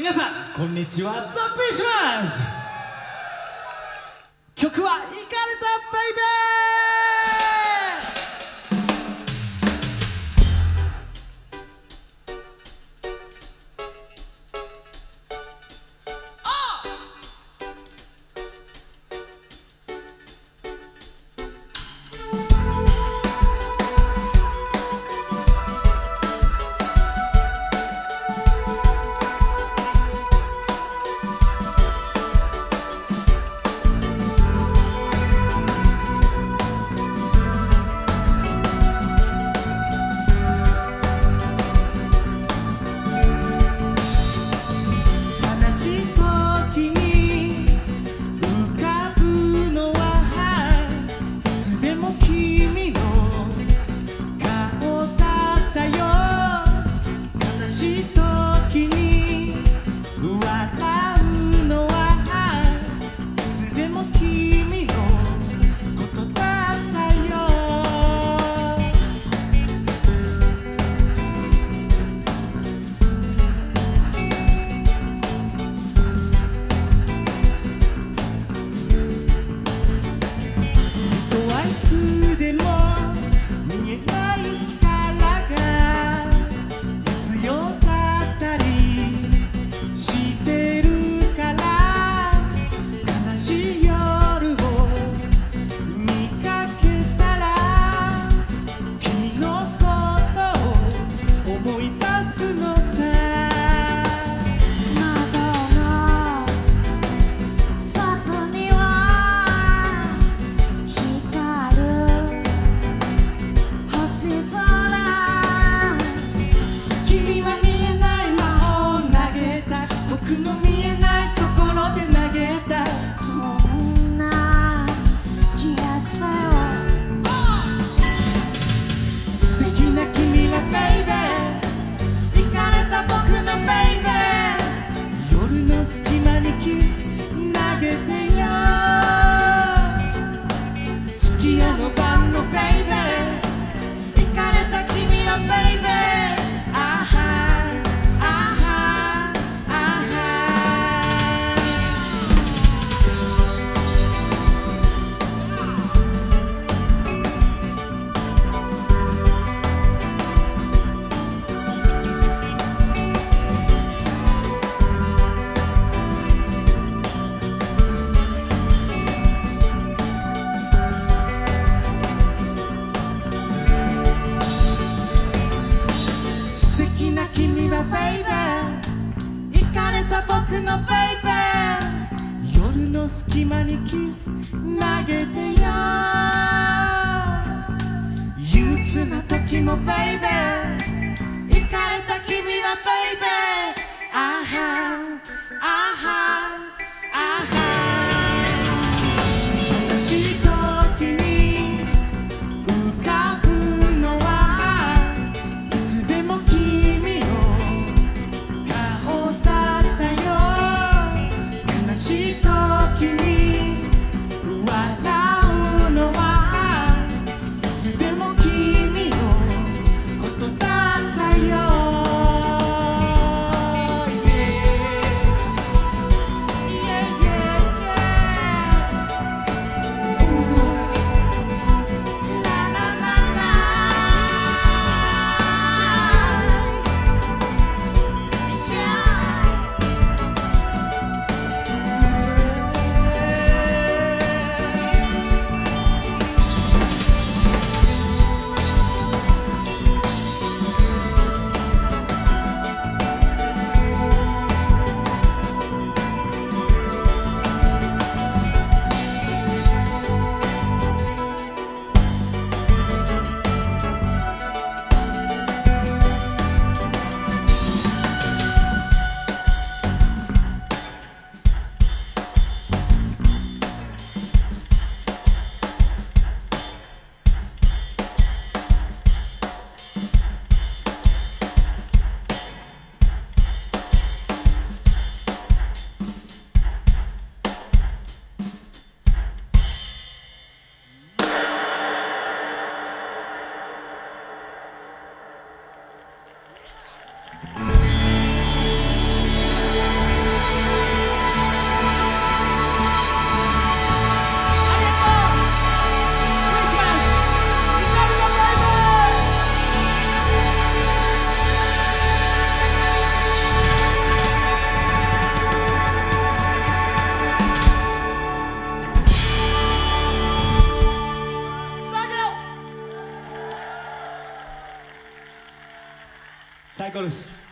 皆さんこんにちは。ザッピーします。曲は「イカれたバイバーイ」隙間にキス投げてよ。憂鬱な時もバイバイ Psychologist.